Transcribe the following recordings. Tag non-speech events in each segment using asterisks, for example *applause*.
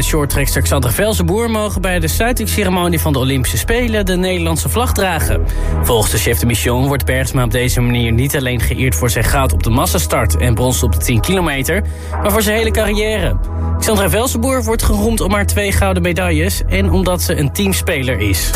en shorttrekster Xander Velzenboer... mogen bij de sluitingsceremonie van de Olympische Spelen... de Nederlandse vlag dragen. Volgens de chef de mission wordt Bergsma op deze manier... niet alleen geëerd voor zijn goud op de massastart... en brons op de 10 kilometer, maar voor zijn hele carrière. Xander Velzenboer wordt geroemd om haar twee gouden medailles... en omdat ze een teamspeler is.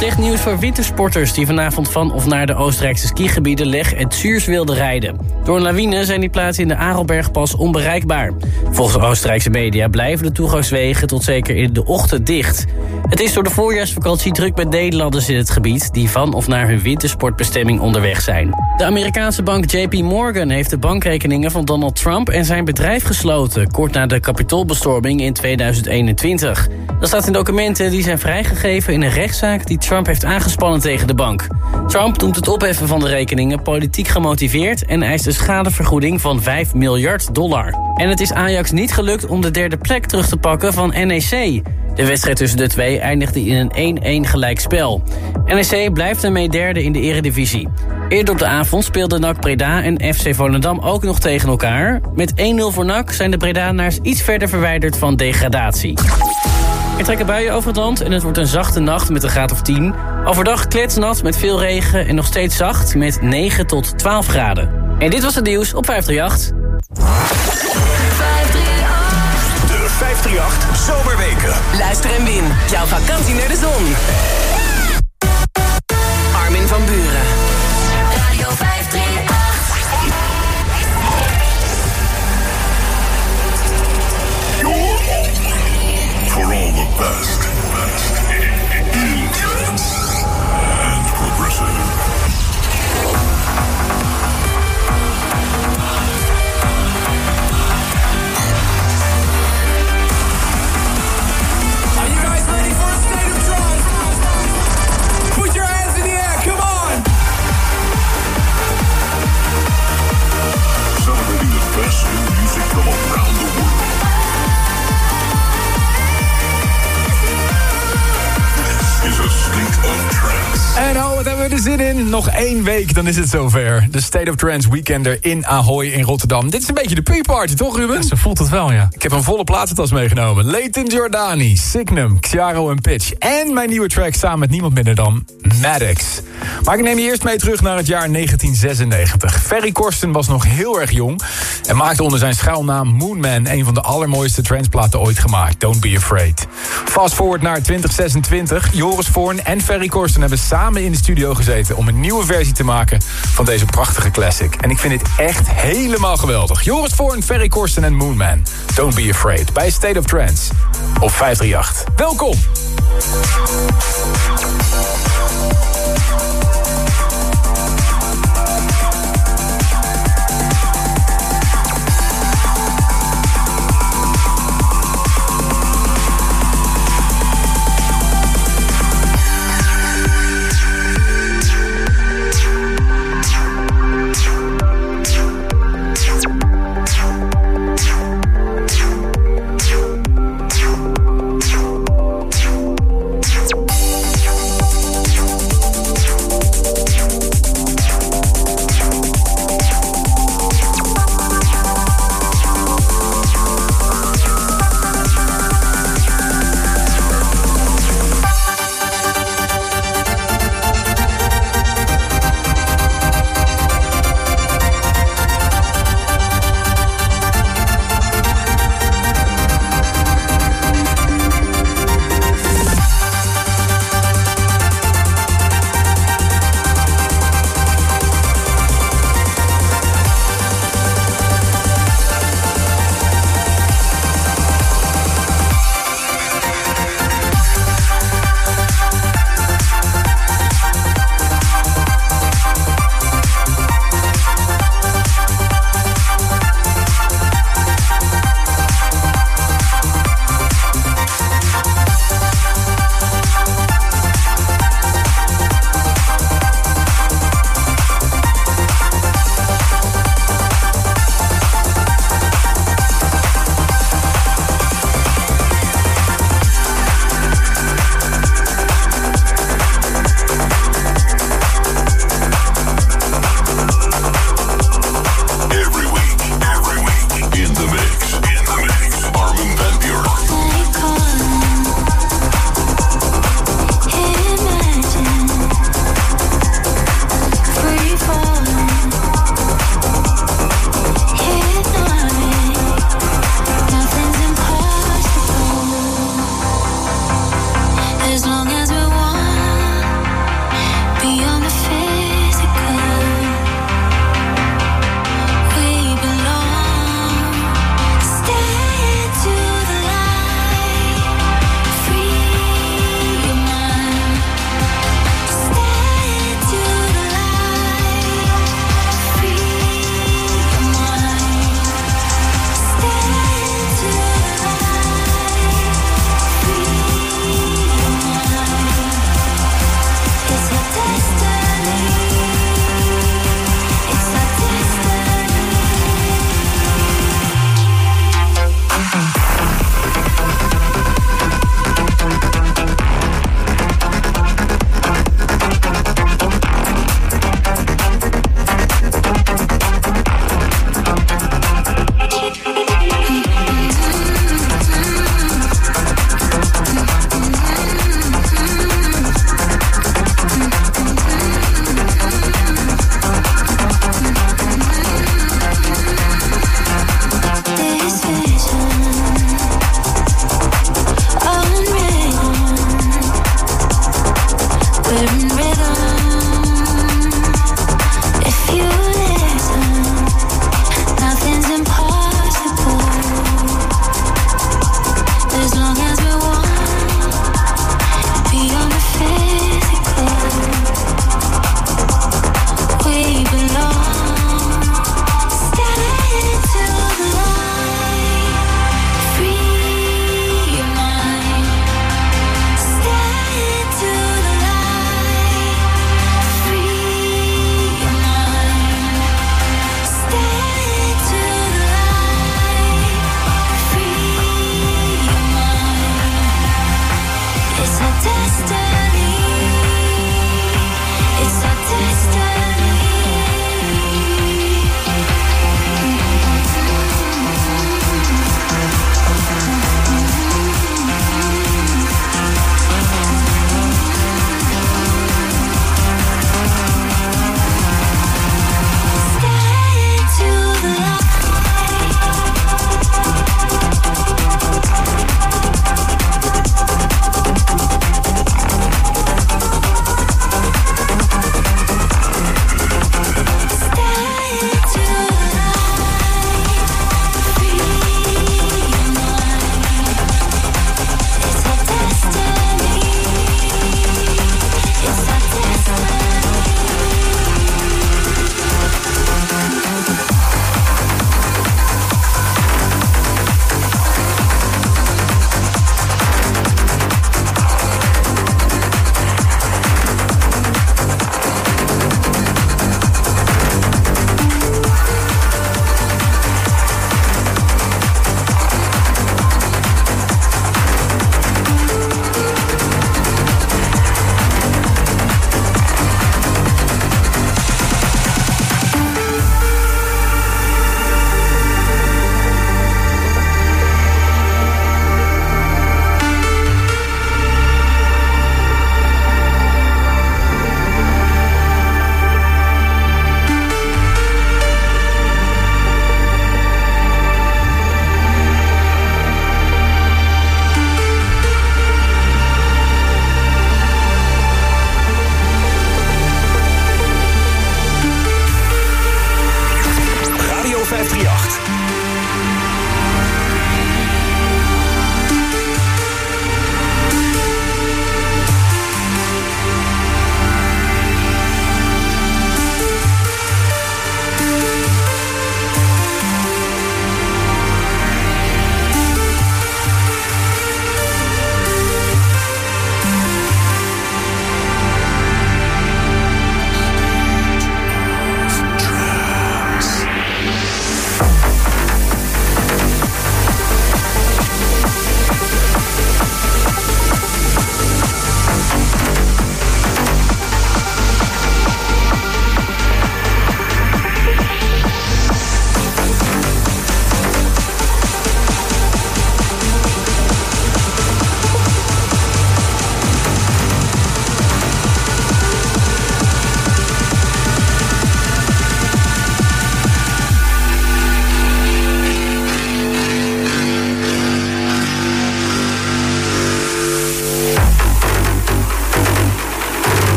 Slecht nieuws voor wintersporters die vanavond van of naar de Oostenrijkse skigebieden Leg en Zuurs wilden rijden. Door een lawine zijn die plaatsen in de Arelbergpas onbereikbaar. Volgens Oostenrijkse media blijven de toegangswegen tot zeker in de ochtend dicht. Het is door de voorjaarsvakantie druk met Nederlanders in het gebied... die van of naar hun wintersportbestemming onderweg zijn. De Amerikaanse bank JP Morgan heeft de bankrekeningen van Donald Trump... en zijn bedrijf gesloten, kort na de kapitoolbestorming in 2021. Dat staat in documenten die zijn vrijgegeven in een rechtszaak... die Trump heeft aangespannen tegen de bank. Trump noemt het opheffen van de rekeningen politiek gemotiveerd... en eist een schadevergoeding van 5 miljard dollar. En het is Ajax niet gelukt om de derde plek terug te pakken van NEC... De wedstrijd tussen de twee eindigde in een 1-1 gelijkspel. NEC blijft ermee derde in de eredivisie. Eerder op de avond speelden NAC Breda en FC Volendam ook nog tegen elkaar. Met 1-0 voor NAC zijn de Bredanaars iets verder verwijderd van degradatie. Er trekken buien over het land en het wordt een zachte nacht met een graad of 10. Overdag kletsnat met veel regen en nog steeds zacht met 9 tot 12 graden. En dit was het nieuws op 538. De 538 Zomerweken. Luister en win. Jouw vakantie naar de zon. Armin van Buren. Hebben we er zin in. Nog één week, dan is het zover. De State of Trance Weekender in Ahoy in Rotterdam. Dit is een beetje de pre-party, toch Ruben? Ze voelt het wel, ja. Ik heb een volle platentas meegenomen. Leighton Jordani, Signum, Xiaro en Pitch. En mijn nieuwe track samen met niemand minder dan Maddox. Maar ik neem je eerst mee terug naar het jaar 1996. Ferry Korsten was nog heel erg jong... en maakte onder zijn schuilnaam Moonman... een van de allermooiste tranceplaten ooit gemaakt. Don't be afraid. Fast forward naar 2026. Joris Voorn en Ferry Korsten hebben samen in de studio gezeten... om een nieuwe versie te maken van deze prachtige classic. En ik vind dit echt helemaal geweldig. Joris Voorn, Ferry Korsten en Moonman. Don't be afraid. Bij State of Trance op 538. Welkom!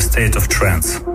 A state of trance.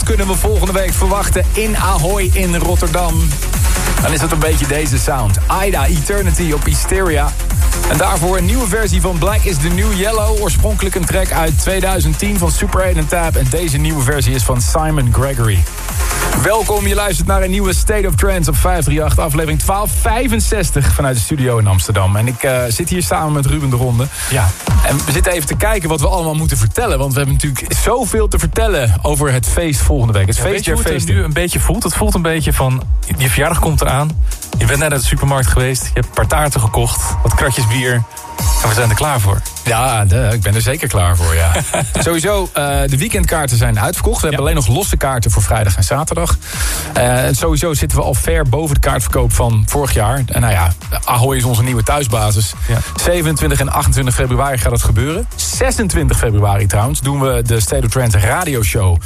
Wat kunnen we volgende week verwachten in Ahoy in Rotterdam? Dan is het een beetje deze sound. Ida Eternity op Hysteria. En daarvoor een nieuwe versie van Black is the New Yellow. Oorspronkelijk een track uit 2010 van Super 8 en Tab. En deze nieuwe versie is van Simon Gregory. Welkom, je luistert naar een nieuwe State of Trance op 538, aflevering 1265 vanuit de studio in Amsterdam. En ik uh, zit hier samen met Ruben de Ronde. Ja. En we zitten even te kijken wat we allemaal moeten vertellen. Want we hebben natuurlijk zoveel te vertellen over het feest volgende week. Het Ja, feest het nu een beetje voelt? Het voelt een beetje van, je verjaardag komt eraan. Je bent net uit de supermarkt geweest. Je hebt een paar taarten gekocht. Wat kratjes bier. En we zijn er klaar voor. Ja, de- ik ben er zeker klaar voor, ja. *laughs* Sowieso, eh, de weekendkaarten zijn uitverkocht. We hebben alleen nog losse kaarten voor vrijdag en zaterdag. Eh, en sowieso zitten we al ver boven de kaartverkoop van vorig jaar. En nou ja, Ahoy is onze nieuwe thuisbasis. Ja. 27 en 28 februari gaat het gebeuren. 26 februari trouwens doen we de State of Trance radioshow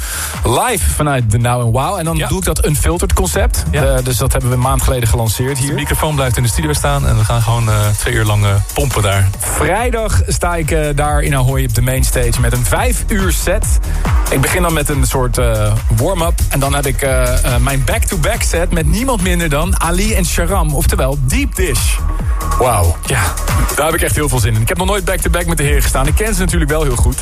live vanuit de Now Wow. En dan Ja. doe ik dat unfiltered concept. Eh, dus dat hebben we een maand geleden gelanceerd De hier. microfoon blijft in de studio staan. En we gaan gewoon twee uur lang pompen daar. Vrijdag staat sta ik daar in Ahoy op de mainstage met een vijf uur set. Ik begin dan met een soort eh, warm-up. En dan heb ik eh, eh, mijn back-to-back set met niemand minder dan Ali en Sharam. Oftewel Deep Dish. Wauw, ja, daar heb ik echt heel veel zin in. Ik heb nog nooit back-to-back met de heren gestaan. Ik ken ze natuurlijk wel heel goed.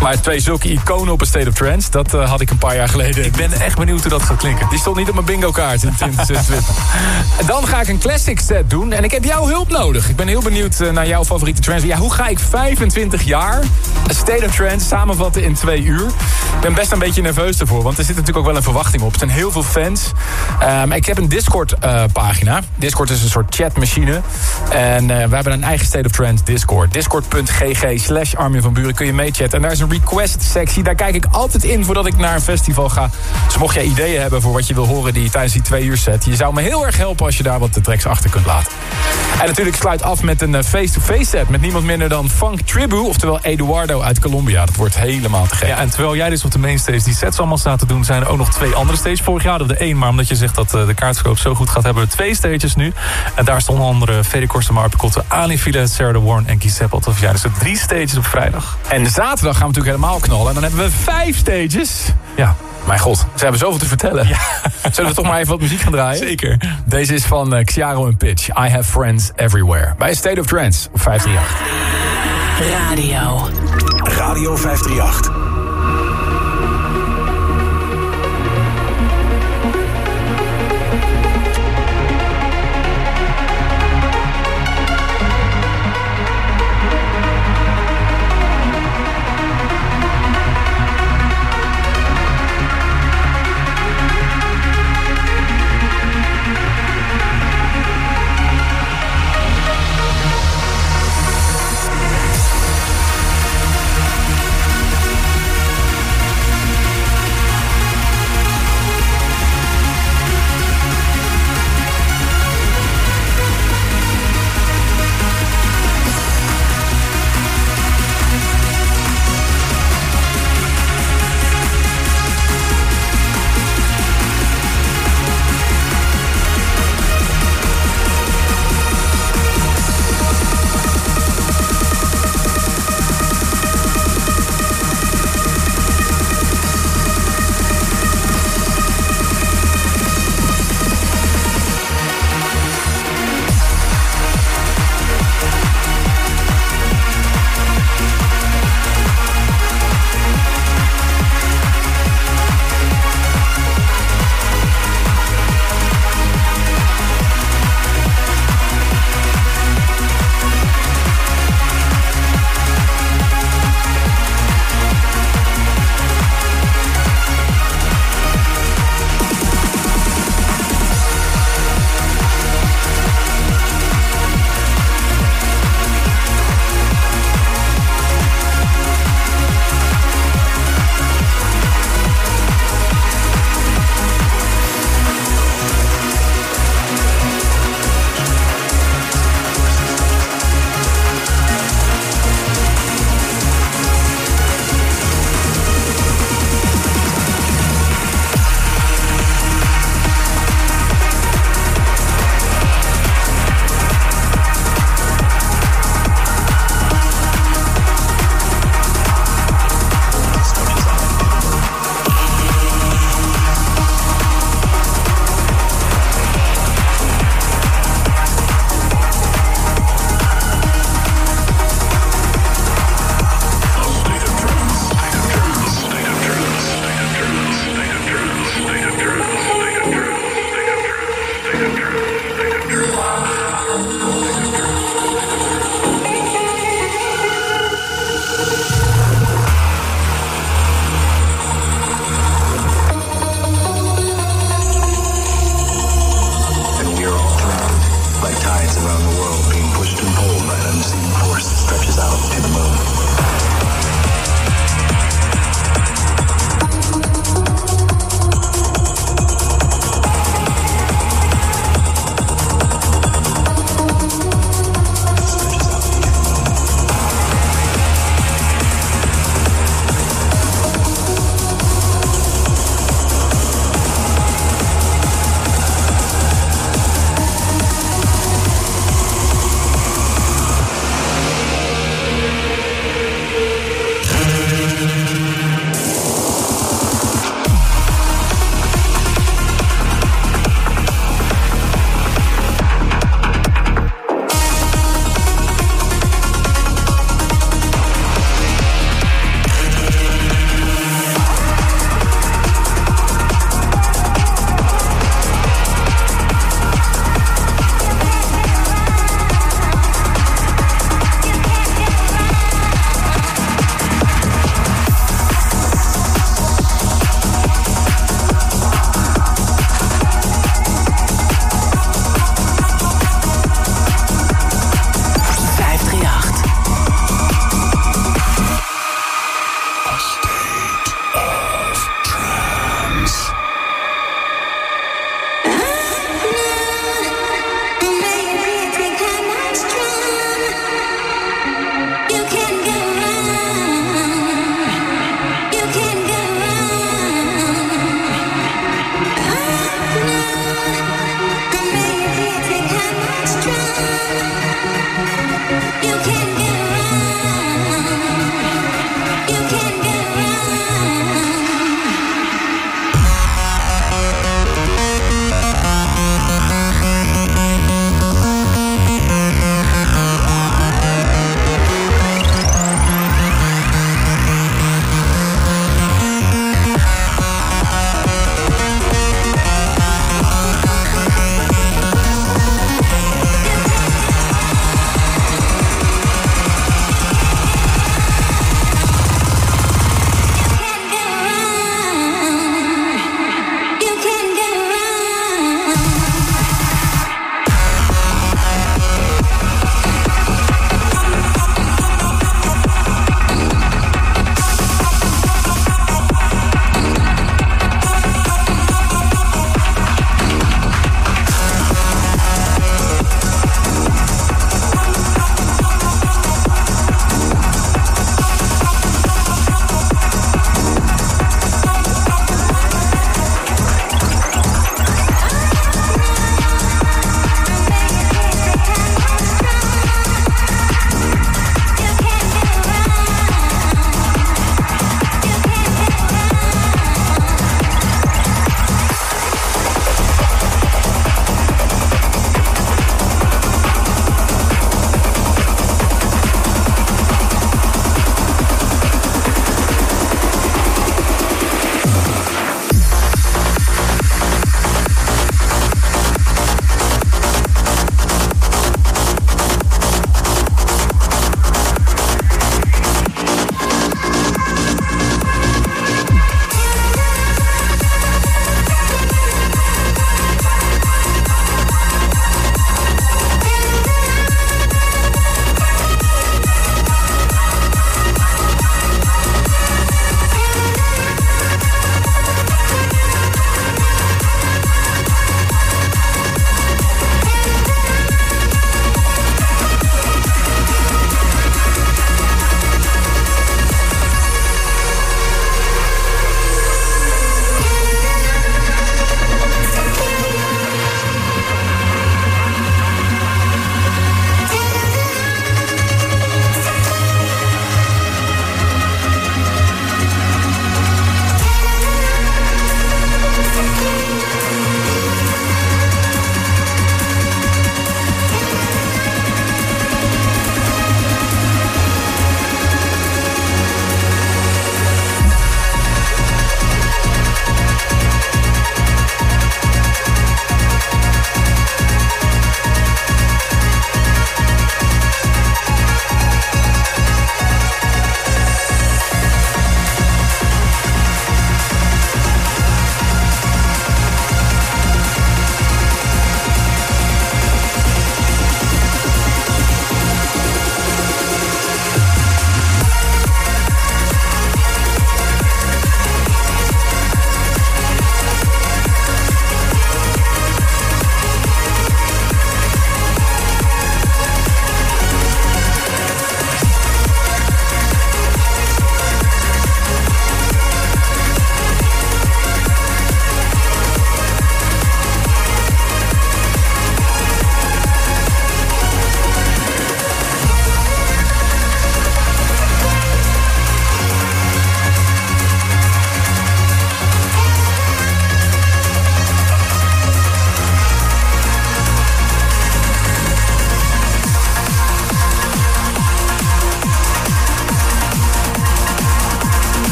Maar twee zulke iconen op een State of Trance... dat had ik een paar jaar geleden. Ik ben echt benieuwd hoe dat gaat klinken. Die stond niet op mijn bingo kaart in 2026. En dan ga ik een classic set doen. En ik heb jouw hulp nodig. Ik ben heel benieuwd naar jouw favoriete trance. Ja, hoe ga ik 25 jaar een State of Trance samenvatten in twee uur? Ik ben best een beetje nerveus ervoor. Want er zit natuurlijk ook wel een verwachting op. Er zijn heel veel fans. Um, ik heb een Discord-pagina. Discord is een soort chatmachine. En uh, we hebben een eigen State of Trance Discord. Discord.gg slash Armin van Buren kun je meechatten. En daar is een request-sectie. Daar kijk ik altijd in voordat ik naar een festival ga. Dus mocht jij ideeën hebben voor wat je wil horen die tijdens die twee uur set... je zou me heel erg helpen als je daar wat de tracks achter kunt laten. En natuurlijk sluit af met een face-to-face set... met niemand minder dan Funk Tribu, oftewel Eduardo uit Colombia. Dat wordt helemaal te gek. Ja, en terwijl jij dus op de mainstage die sets allemaal staat te doen... zijn er ook nog twee andere stages. Vorig jaar hadden we er één, maar omdat je zegt dat uh, de kaartverkoop zo goed gaat... hebben we twee stages nu. En daar staan onder andere Fede Korsen, Marpe Kotte, Ali File, Sarah de Warren en Giuseppe Altofiani. Dus er drie stages op vrijdag. En zaterdag gaan we natuurlijk helemaal knallen. En dan hebben we vijf stages. Ja. Mijn god, ze hebben zoveel te vertellen. Ja. *laughs* Zullen we toch maar even wat muziek gaan draaien? Zeker. Deze is van uh, Xiaro en Pitch. I Have Friends Everywhere. Bij State of Trance op 538. Radio. Radio 538.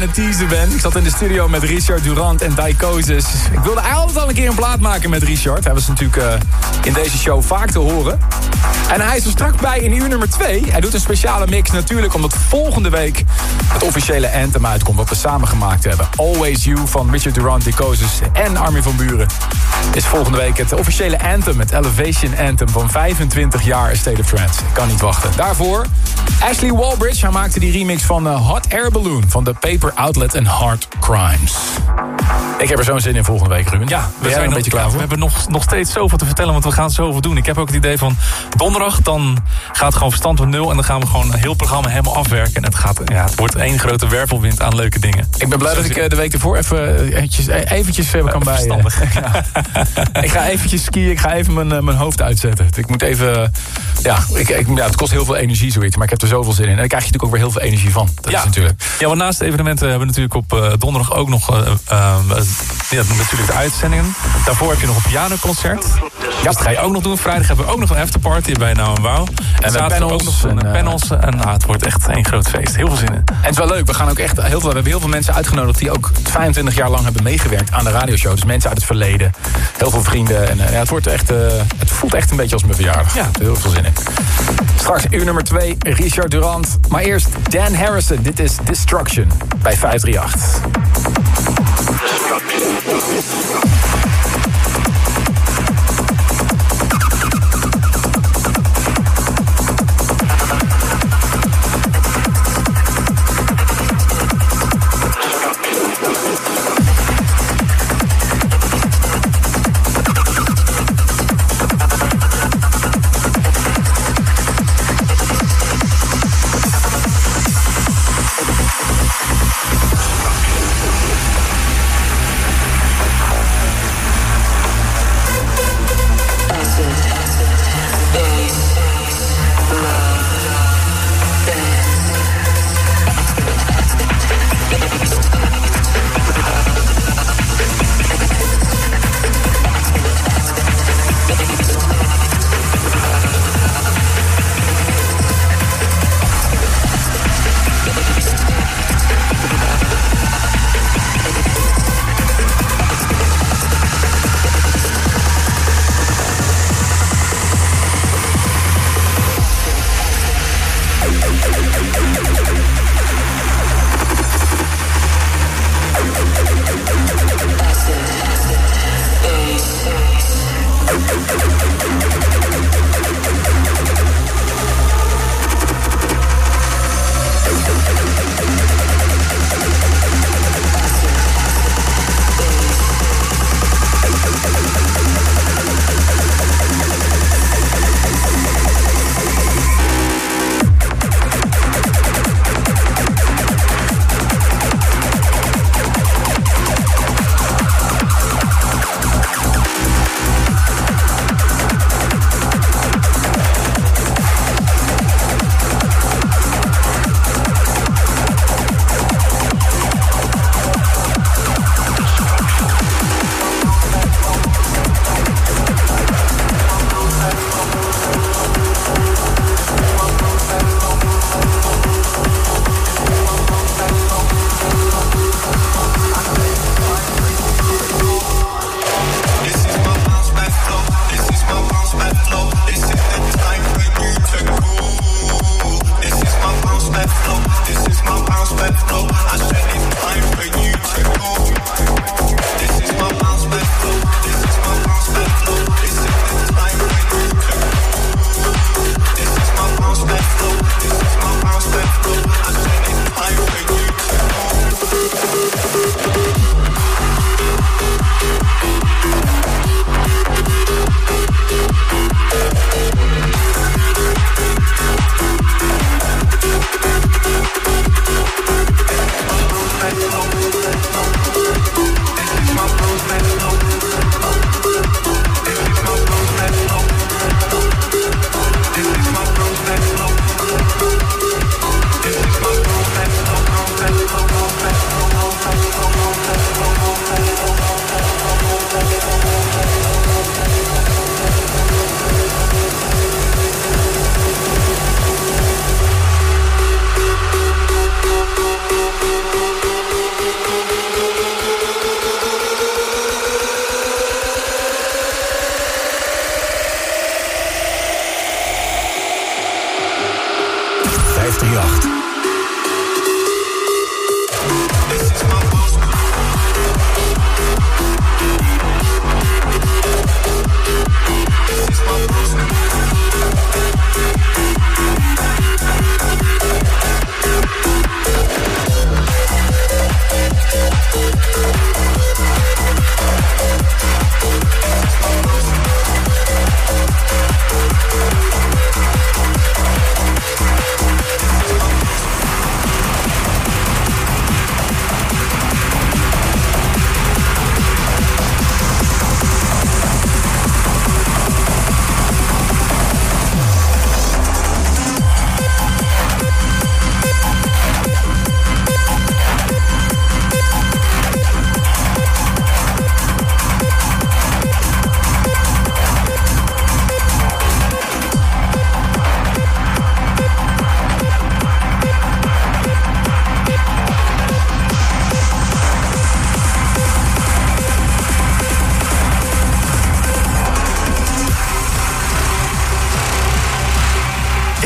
Ik zat in de studio met Richard Durant en Dicosis. Ik wilde eigenlijk al een keer een plaat maken met Richard. Hij was natuurlijk eh, in deze show vaak te horen. En hij is er straks bij in uur nummer 2. Hij doet een speciale mix natuurlijk omdat volgende week het officiële anthem uitkomt. Wat we samen gemaakt hebben. Always You van Richard Durant, Dicosis en Armin van Buren. Is volgende week het officiële anthem. Het Elevation Anthem van 25 jaar State of. Ik kan niet wachten. Daarvoor Ashley Walbridge. Hij maakte die remix van eh, Hot Air Balloon van de Paper Outlet en Hard Crimes. Ik heb er zo'n zin in volgende week, Ruben. Ja, we zijn er een beetje klaar We voor. hebben nog, nog steeds zoveel te vertellen, want we gaan zoveel doen. Ik heb ook het idee van donderdag, dan gaat het gewoon verstand van nul... en dan gaan we gewoon een heel programma helemaal afwerken. En het, gaat, ja, het wordt één grote wervelwind aan leuke dingen. Ik ben blij dat ik eh, de week ervoor even eh, eventjes, eh, eventjes kan bij. verstandig. *laughs* ja. ik ga eventjes skiën, ik ga even mijn, mijn hoofd uitzetten. Ik moet even... Ja, ik, ik, ja, het kost heel veel energie zoiets, maar ik heb er zoveel zin in. En daar krijg je natuurlijk ook weer heel veel energie van. Dat is natuurlijk... Ja, want naast de evenementen hebben we natuurlijk op donderdag ook nog... ja, natuurlijk de uitzendingen. Daarvoor heb je nog een pianoconcert. Ja, dat ga je ook nog doen. Vrijdag hebben we ook nog een afterparty bij Nou en Wauw. En we panels ook nog een en, eh, panels. En nou, het wordt echt één groot feest. Heel veel zin in. En het is wel leuk, we gaan ook echt heel veel, we hebben heel veel mensen uitgenodigd die ook 25 jaar lang hebben meegewerkt aan de radioshow. Dus mensen uit het verleden, heel veel vrienden. En eh, ja, het, wordt echt, eh, het voelt echt een beetje als mijn verjaardag. Ja. Heel veel zin in. Straks uur nummer 2, Richard Durant. Maar eerst Dan Harrison, dit is Destruction bij 538. 538. destructive.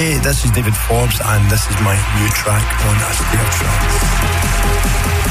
Hey, this is David Forbes, and this is my new track on Trance. Watch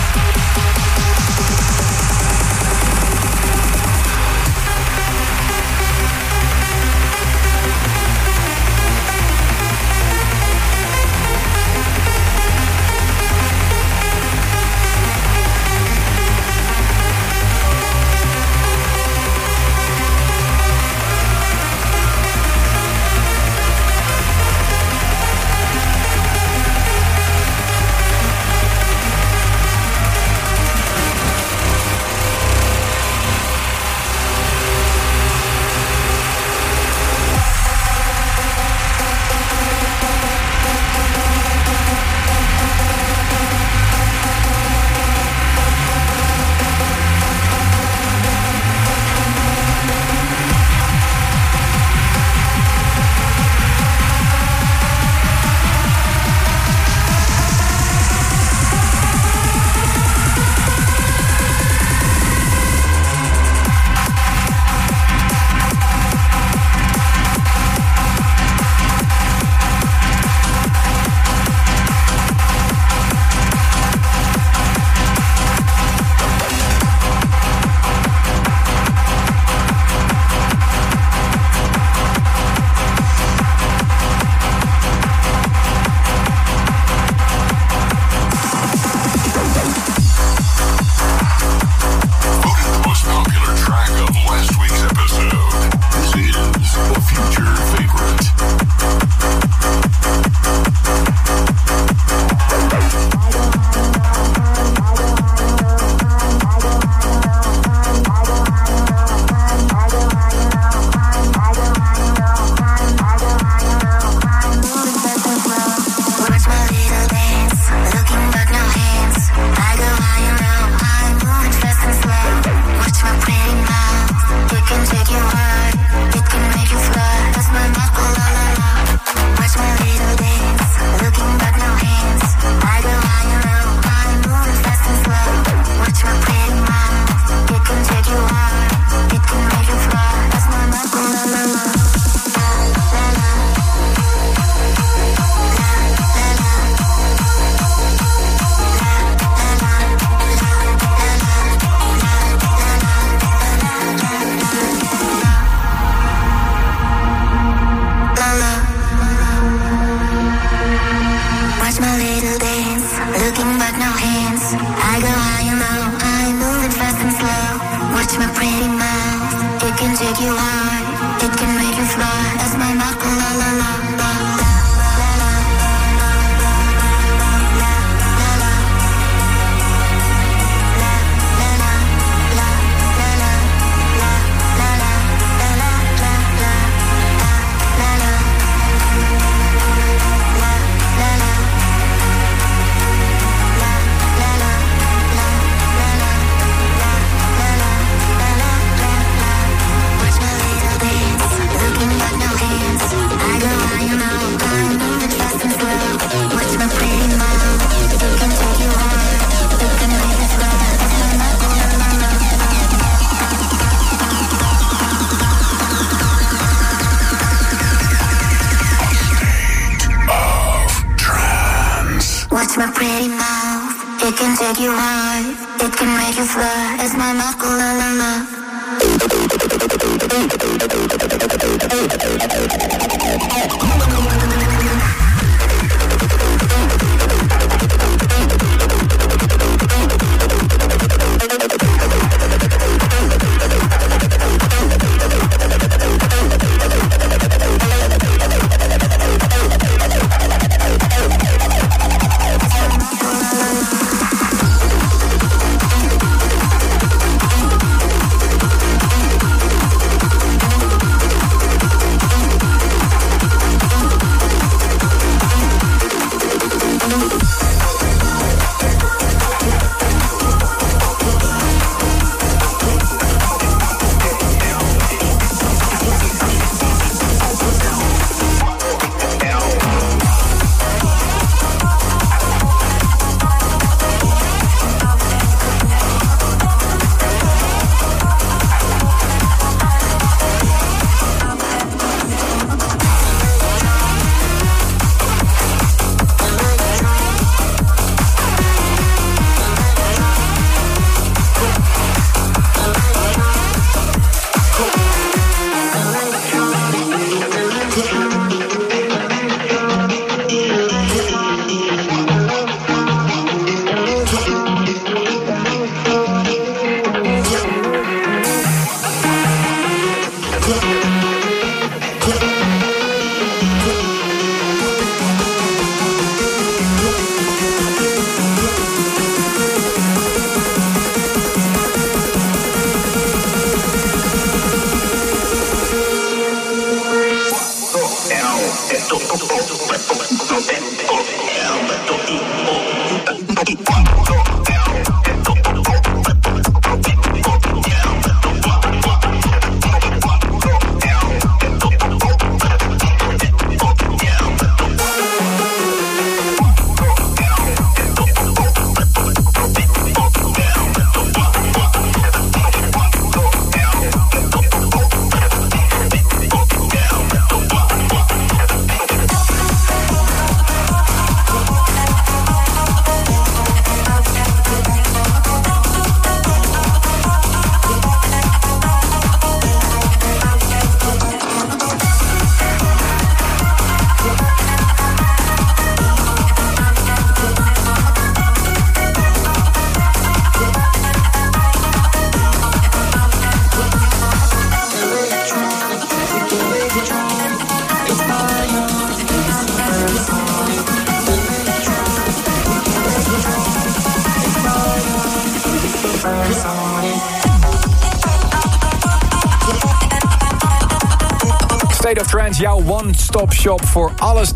shop voor alles.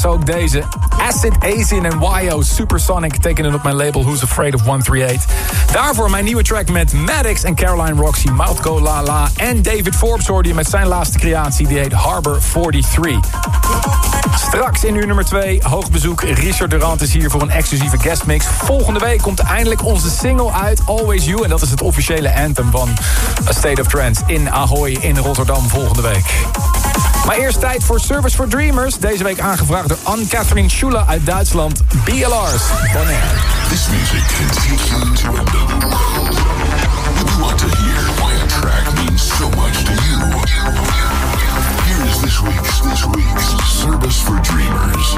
Zo ook deze. Acid, Asian en YO Supersonic tekenen op mijn label Who's Afraid of 138. Daarvoor mijn nieuwe track met Maddox en Caroline Roxy, Moutco La La... en David Forbes hoorde je met zijn laatste creatie, die heet Harbor 43. Straks in uur nummer 2, hoogbezoek. Richard Durant is hier voor een exclusieve guestmix. Volgende week komt eindelijk onze single uit, Always You. En dat is het officiële anthem van A State of Trance in Ahoy in Rotterdam volgende week. Maar eerst tijd voor Service for Dreamers. Deze week aangevraagd door Anne-Catherine Schula uit Duitsland. BLR's Bonaire. This music can take you to another world. You want to hear why a track means so much to you. Here is this week's this week's Service for Dreamers.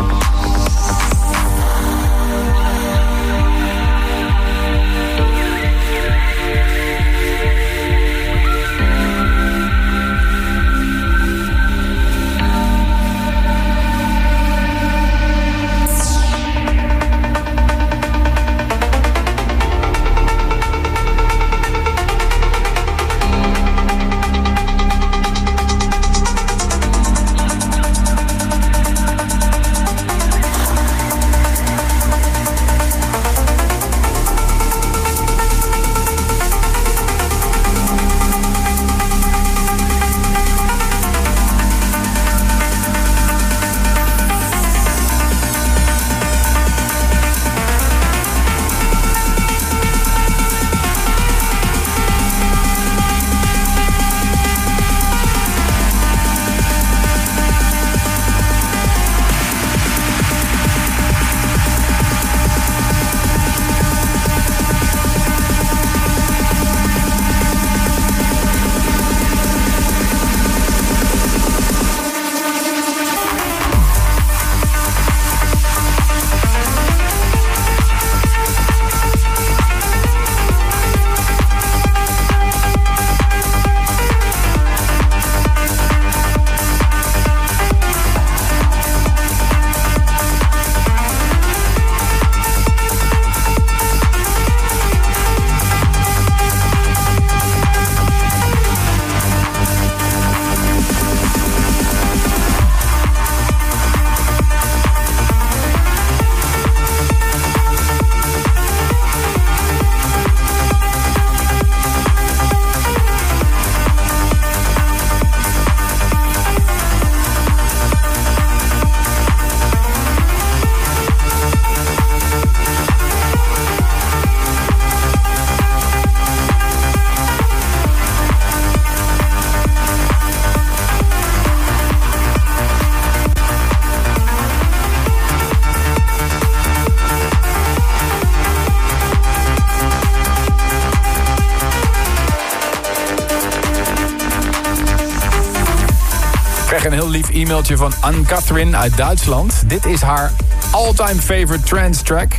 Lief e-mailtje van Anne-Catherine uit Duitsland. Dit is haar all-time favorite trance track.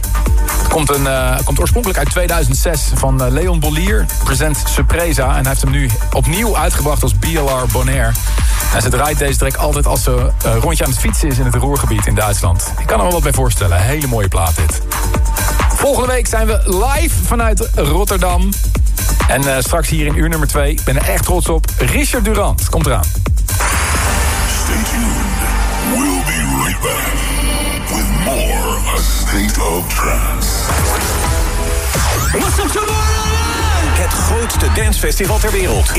Het komt, een, eh, komt oorspronkelijk uit 2006 van eh, Leon Bollier, present Surpresa. En hij heeft hem nu opnieuw uitgebracht als BLR Bonaire. En ze draait deze track altijd als ze een rondje aan het fietsen is in het Roergebied in Duitsland. Ik kan er wel wat bij voorstellen. Hele mooie plaat dit. Volgende week zijn we live vanuit Rotterdam. En eh, straks hier in uur nummer 2, ik ben er echt trots op, Richard Durant. Komt eraan. Be right back with more A State of Trance. Het grootste dancefestival ter wereld